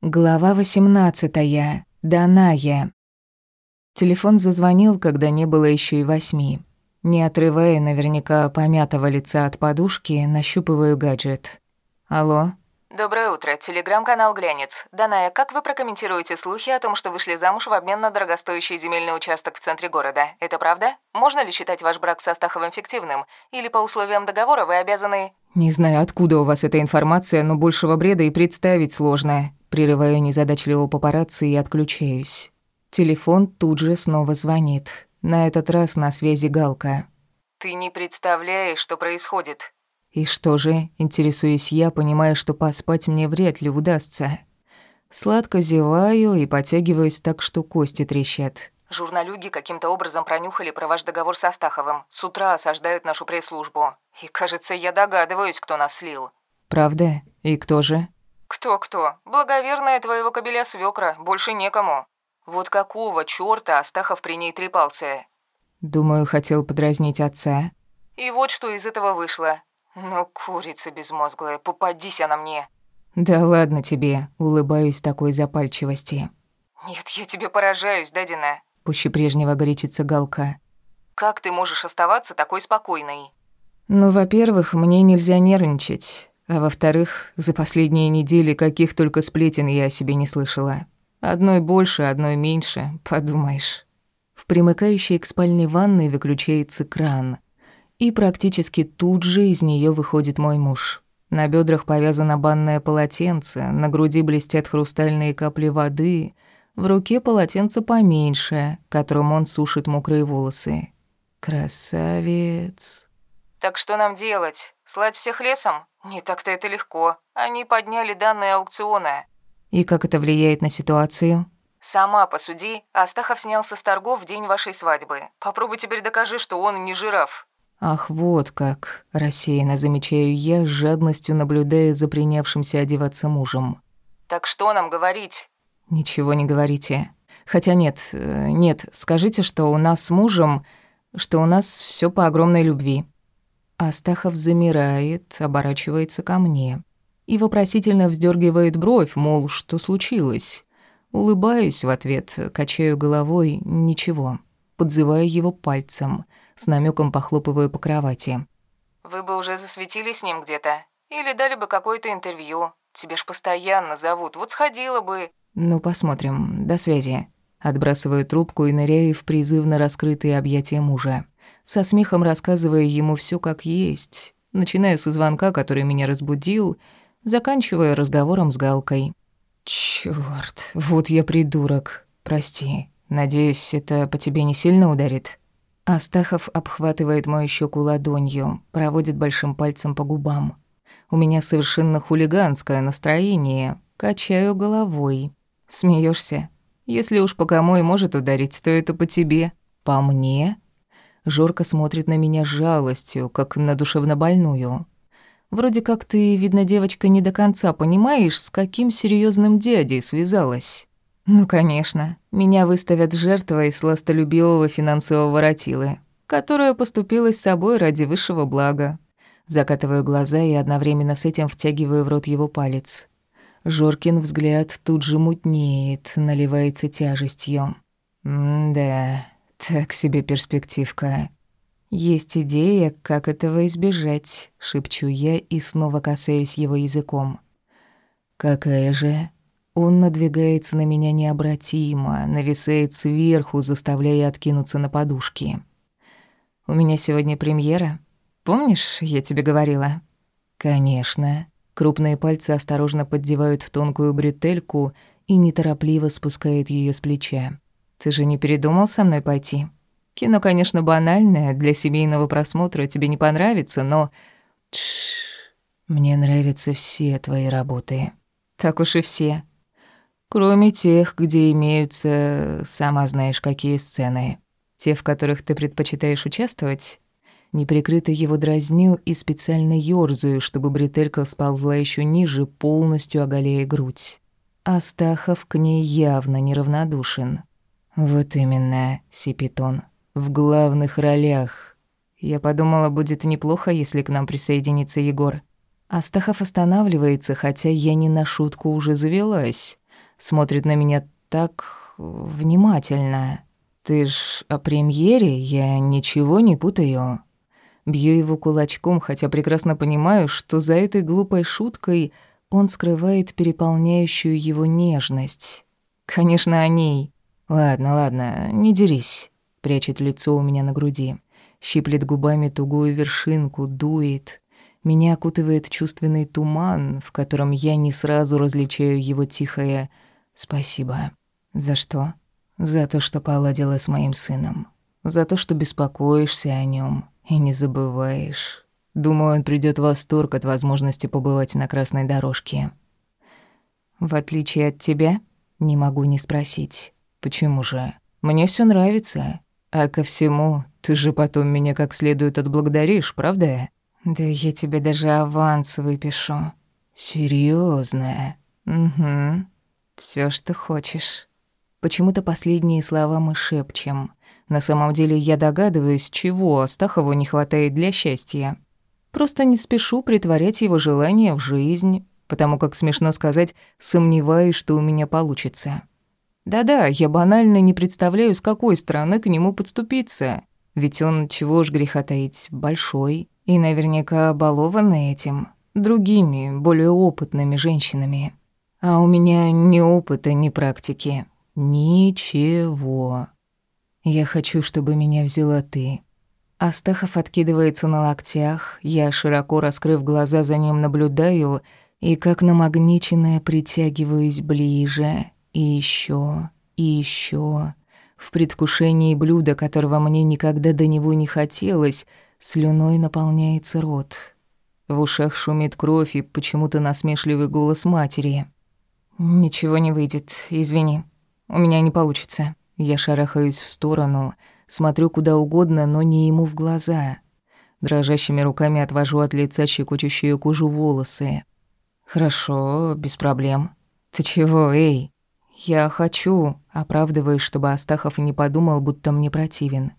Глава 18. Даная. Телефон зазвонил, когда не было еще и восьми. Не отрывая наверняка помятого лица от подушки, нащупываю гаджет. Алло. Доброе утро. Телеграм-канал «Глянец». Даная, как вы прокомментируете слухи о том, что вышли замуж в обмен на дорогостоящий земельный участок в центре города? Это правда? Можно ли считать ваш брак со Астаховым фиктивным? Или по условиям договора вы обязаны... Не знаю, откуда у вас эта информация, но большего бреда и представить сложно. Прерываю незадачливого папарацци и отключаюсь. Телефон тут же снова звонит. На этот раз на связи Галка. «Ты не представляешь, что происходит». И что же, интересуюсь я, понимая, что поспать мне вряд ли удастся. Сладко зеваю и потягиваюсь так, что кости трещат. Журналюги каким-то образом пронюхали про ваш договор со Астаховым. С утра осаждают нашу пресс-службу. И, кажется, я догадываюсь, кто нас слил. Правда? И кто же? «Кто-кто? Благоверная твоего кобеля свекра, больше некому. Вот какого чёрта Астахов при ней трепался?» Думаю, хотел подразнить отца. «И вот что из этого вышло. Ну, курица безмозглая, попадись она мне!» «Да ладно тебе», — улыбаюсь такой запальчивости. «Нет, я тебе поражаюсь, Дадина». Пуще прежнего горячится Галка. «Как ты можешь оставаться такой спокойной?» «Ну, во-первых, мне нельзя нервничать. А во-вторых, за последние недели каких только сплетен я о себе не слышала. Одной больше, одной меньше, подумаешь. В примыкающей к спальне ванной выключается кран. И практически тут же из нее выходит мой муж. На бедрах повязано банное полотенце, на груди блестят хрустальные капли воды, в руке полотенце поменьше, которым он сушит мокрые волосы. Красавец. «Так что нам делать? Слать всех лесом?» «Не так-то это легко. Они подняли данные аукциона». «И как это влияет на ситуацию?» «Сама посуди. Астахов снялся с торгов в день вашей свадьбы. Попробуй теперь докажи, что он не жираф». «Ах, вот как!» – рассеянно замечаю я, с жадностью наблюдая за принявшимся одеваться мужем. «Так что нам говорить?» «Ничего не говорите. Хотя нет, э, нет, скажите, что у нас с мужем, что у нас все по огромной любви. Астахов замирает, оборачивается ко мне и вопросительно вздергивает бровь, мол, что случилось. Улыбаюсь в ответ, качаю головой, ничего. Подзываю его пальцем, с намеком похлопываю по кровати. «Вы бы уже засветили с ним где-то? Или дали бы какое-то интервью? Тебе ж постоянно зовут, вот сходила бы...» «Ну, посмотрим. До связи». Отбрасываю трубку и ныряю в призывно раскрытые объятия мужа со смехом рассказывая ему все как есть, начиная со звонка, который меня разбудил, заканчивая разговором с Галкой. Чёрт, вот я придурок. Прости. Надеюсь, это по тебе не сильно ударит. Астахов обхватывает мою щеку ладонью, проводит большим пальцем по губам. У меня совершенно хулиганское настроение. Качаю головой. Смеешься? Если уж по кому и может ударить, то это по тебе. По мне? Жорко смотрит на меня с жалостью, как на душевнобольную. Вроде как ты, видно, девочка, не до конца понимаешь, с каким серьезным дядей связалась. Ну, конечно, меня выставят жертвой сластолюбивого финансового воротилы, которая поступила с собой ради высшего блага. Закатываю глаза и одновременно с этим втягиваю в рот его палец. Жоркин взгляд тут же мутнеет, наливается тяжестью. М-да, так себе перспективка. Есть идея, как этого избежать, шепчу я и снова касаюсь его языком. Какая же? Он надвигается на меня необратимо, нависает сверху, заставляя откинуться на подушки. У меня сегодня премьера. Помнишь, я тебе говорила? Конечно. Крупные пальцы осторожно поддевают тонкую бретельку и неторопливо спускают ее с плеча. Ты же не передумал со мной пойти? Кино, конечно, банальное, для семейного просмотра тебе не понравится, но... Тш, мне нравятся все твои работы. Так уж и все. Кроме тех, где имеются, сама знаешь, какие сцены. Те, в которых ты предпочитаешь участвовать, неприкрыто его дразню и специально ёрзаю, чтобы бретелька сползла еще ниже, полностью оголяя грудь. Астахов к ней явно неравнодушен. «Вот именно, Сипитон, в главных ролях. Я подумала, будет неплохо, если к нам присоединится Егор». Астахов останавливается, хотя я не на шутку уже завелась. Смотрит на меня так внимательно. «Ты ж о премьере, я ничего не путаю». Бью его кулачком, хотя прекрасно понимаю, что за этой глупой шуткой он скрывает переполняющую его нежность. Конечно, о ней. «Ладно, ладно, не дерись», — прячет лицо у меня на груди. Щиплет губами тугую вершинку, дует. Меня окутывает чувственный туман, в котором я не сразу различаю его тихое «спасибо». «За что?» «За то, что поладила с моим сыном. За то, что беспокоишься о нем и не забываешь. Думаю, он придёт в восторг от возможности побывать на красной дорожке. В отличие от тебя, не могу не спросить. Почему же? Мне всё нравится. А ко всему, ты же потом меня как следует отблагодаришь, правда? Да я тебе даже аванс выпишу. Серьёзно? Угу. Всё, что хочешь. Почему-то последние слова мы шепчем. На самом деле я догадываюсь, чего Астахову не хватает для счастья. Просто не спешу притворять его желание в жизнь, потому как, смешно сказать, сомневаюсь, что у меня получится. Да-да, я банально не представляю, с какой стороны к нему подступиться. Ведь он, чего ж греха таить, большой. И наверняка балованный этим, другими, более опытными женщинами. А у меня ни опыта, ни практики. Ничего. Я хочу, чтобы меня взяла ты. Астахов откидывается на локтях, я, широко раскрыв глаза, за ним наблюдаю и, как намагниченная, притягиваюсь ближе, и еще, и еще. В предвкушении блюда, которого мне никогда до него не хотелось, слюной наполняется рот. В ушах шумит кровь и почему-то насмешливый голос матери. «Ничего не выйдет, извини. У меня не получится». Я шарахаюсь в сторону, смотрю куда угодно, но не ему в глаза. Дрожащими руками отвожу от лица щекочущие кожу волосы. «Хорошо, без проблем». «Ты чего, эй?» «Я хочу», оправдываясь, чтобы Астахов не подумал, будто мне противен.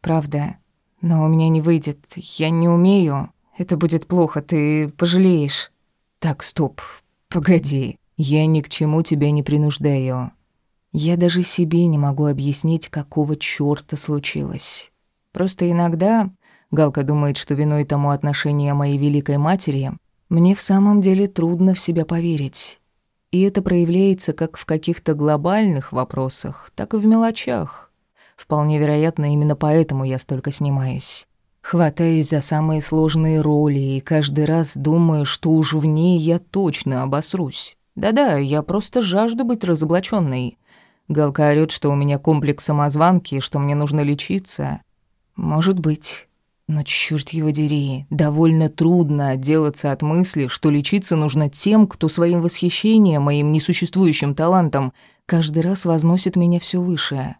«Правда. Но у меня не выйдет. Я не умею. Это будет плохо, ты пожалеешь». «Так, стоп. Погоди. Я ни к чему тебя не принуждаю. Я даже себе не могу объяснить, какого чёрта случилось. Просто иногда, Галка думает, что виной тому отношение моей великой матери, мне в самом деле трудно в себя поверить. И это проявляется как в каких-то глобальных вопросах, так и в мелочах. Вполне вероятно, именно поэтому я столько снимаюсь. Хватаюсь за самые сложные роли и каждый раз думаю, что уж в ней я точно обосрусь. Да-да, я просто жажду быть разоблачённой. Галка орёт, что у меня комплекс самозванки, что мне нужно лечиться. Может быть. Но чёрт его дери, довольно трудно отделаться от мысли, что лечиться нужно тем, кто своим восхищением моим несуществующим талантом каждый раз возносит меня всё выше.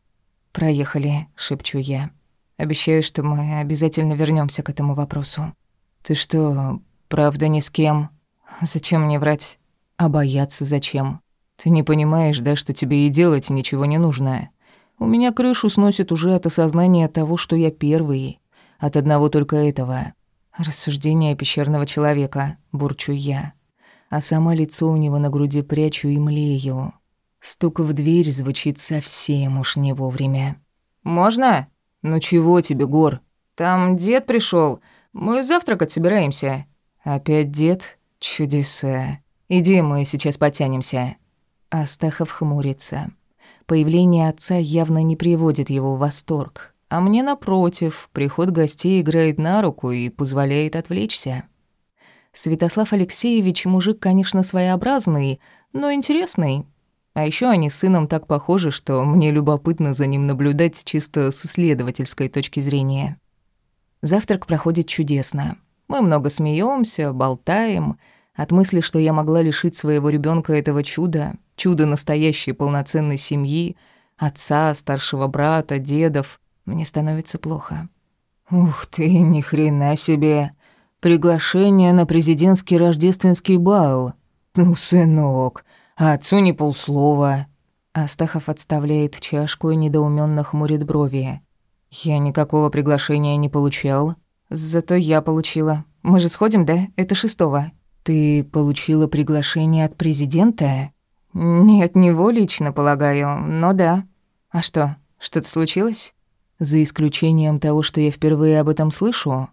«Проехали», — шепчу я. «Обещаю, что мы обязательно вернёмся к этому вопросу». «Ты что, правда ни с кем? Зачем мне врать? А бояться зачем?» Ты не понимаешь, да, что тебе и делать ничего не нужно. У меня крышу сносит уже от осознания того, что я первый. От одного только этого. Рассуждение пещерного человека, бурчу я. А сама лицо у него на груди прячу и млею. Стук в дверь звучит совсем уж не вовремя. «Можно?» «Ну чего тебе, Гор? Там дед пришел. Мы завтракать собираемся». «Опять дед? Чудеса. Иди, мы сейчас потянемся». Астахов хмурится. Появление отца явно не приводит его в восторг. А мне, напротив, приход гостей играет на руку и позволяет отвлечься. Святослав Алексеевич мужик, конечно, своеобразный, но интересный. А еще они с сыном так похожи, что мне любопытно за ним наблюдать чисто с исследовательской точки зрения. Завтрак проходит чудесно. Мы много смеемся, болтаем. От мысли, что я могла лишить своего ребенка этого чуда, чудо настоящей полноценной семьи, отца, старшего брата, дедов, мне становится плохо. Ух ты, ни хрена себе. Приглашение на президентский рождественский бал. Ну, сынок, а отцу не полслова. Астахов отставляет чашку и недоуменно хмурит брови. Я никакого приглашения не получал. Зато я получила. Мы же сходим, да? Это шестого. Ты получила приглашение от президента? Не его лично, полагаю, но да. А что, что-то случилось? За исключением того, что я впервые об этом слышу?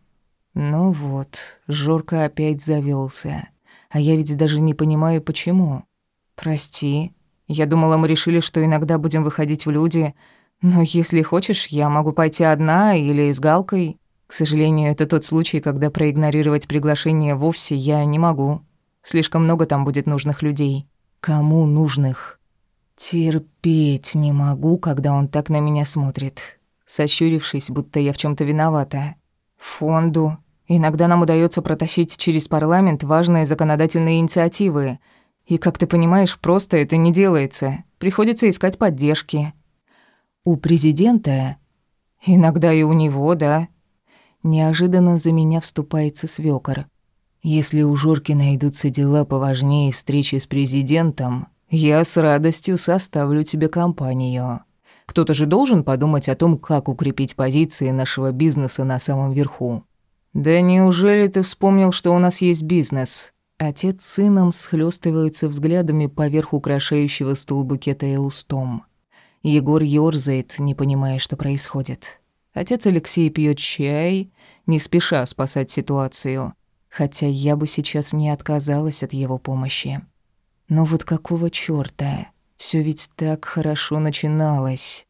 Ну вот, Жорка опять завелся, А я ведь даже не понимаю, почему. Прости. Я думала, мы решили, что иногда будем выходить в люди, но если хочешь, я могу пойти одна или с Галкой. К сожалению, это тот случай, когда проигнорировать приглашение вовсе я не могу. Слишком много там будет нужных людей. Кому нужных? Терпеть не могу, когда он так на меня смотрит, сощурившись, будто я в чем то виновата. Фонду. Иногда нам удается протащить через парламент важные законодательные инициативы. И, как ты понимаешь, просто это не делается. Приходится искать поддержки. У президента? Иногда и у него, да. Неожиданно за меня вступается свёкор. Если у Жорки найдутся дела поважнее встречи с президентом, я с радостью составлю тебе компанию. Кто-то же должен подумать о том, как укрепить позиции нашего бизнеса на самом верху. Да неужели ты вспомнил, что у нас есть бизнес? Отец с сыном схлёстываются взглядами поверх украшающего стул букета и устом. Егор ёрзает, не понимая, что происходит. Отец Алексей пьет чай, не спеша спасать ситуацию, хотя я бы сейчас не отказалась от его помощи. Но вот какого чёрта? Всё ведь так хорошо начиналось.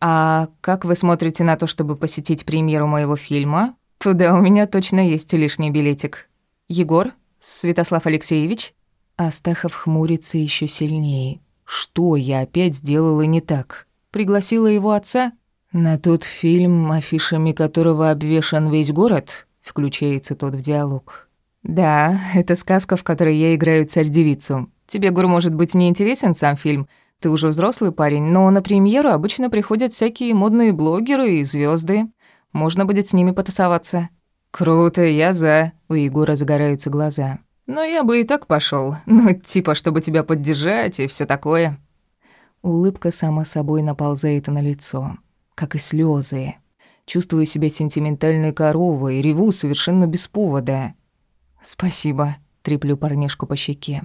А как вы смотрите на то, чтобы посетить премьеру моего фильма? Туда у меня точно есть лишний билетик. Егор? Святослав Алексеевич? Астахов хмурится ещё сильнее. Что я опять сделала не так? Пригласила его отца? На тот фильм, афишами которого обвешан весь город, включается тот в диалог. Да, это сказка, в которой я играю царь-девицу. Тебе, Гур, может быть, не интересен сам фильм. Ты уже взрослый парень, но на премьеру обычно приходят всякие модные блогеры и звезды. Можно будет с ними потусоваться. Круто, я за. У Егора загораются глаза. Но я бы и так пошел, Ну, типа, чтобы тебя поддержать и все такое. Улыбка сама собой наползает на лицо, как и слезы. Чувствую себя сентиментальной коровой, реву совершенно без повода. «Спасибо», — треплю парнишку по щеке.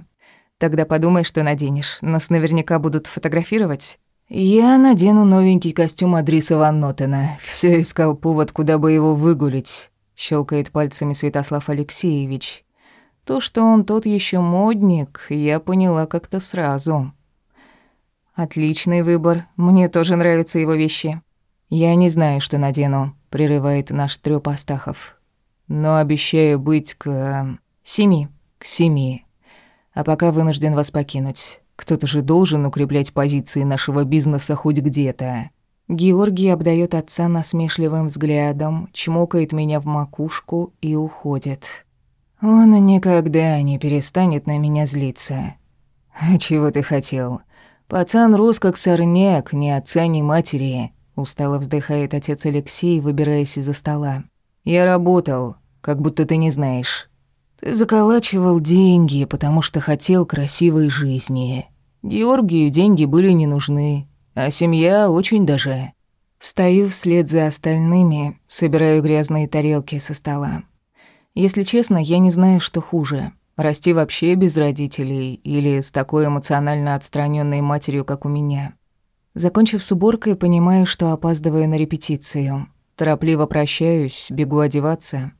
«Тогда подумай, что наденешь. Нас наверняка будут фотографировать». «Я надену новенький костюм Адриса Ван Нотена. Все искал повод, куда бы его выгулить», — щелкает пальцами Святослав Алексеевич. То, что он тот еще модник, я поняла как-то сразу. Отличный выбор. Мне тоже нравятся его вещи. Я не знаю, что надену, прерывает наш трёп Астахов. Но обещаю быть к семи, к семи. А пока вынужден вас покинуть. Кто-то же должен укреплять позиции нашего бизнеса хоть где-то. Георгий обдаёт отца насмешливым взглядом, чмокает меня в макушку и уходит. Он никогда не перестанет на меня злиться. Чего ты хотел? Пацан рос как сорняк, ни отца, ни матери. Устало вздыхает отец Алексей, выбираясь из-за стола. Я работал, как будто ты не знаешь. Ты заколачивал деньги, потому что хотел красивой жизни. Георгию деньги были не нужны, а семья очень даже. Встаю вслед за остальными, собираю грязные тарелки со стола. Если честно, я не знаю, что хуже. Расти вообще без родителей или с такой эмоционально отстраненной матерью, как у меня. Закончив с уборкой, понимаю, что опаздываю на репетицию. Торопливо прощаюсь, бегу одеваться.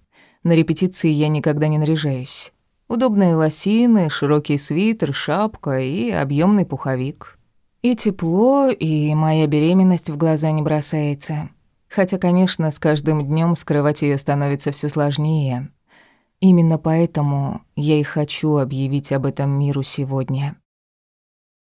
На репетиции я никогда не наряжаюсь. Удобные лосины, широкий свитер, шапка и объемный пуховик. И тепло, и моя беременность в глаза не бросается. Хотя, конечно, с каждым днем скрывать ее становится все сложнее. Именно поэтому я и хочу объявить об этом миру сегодня.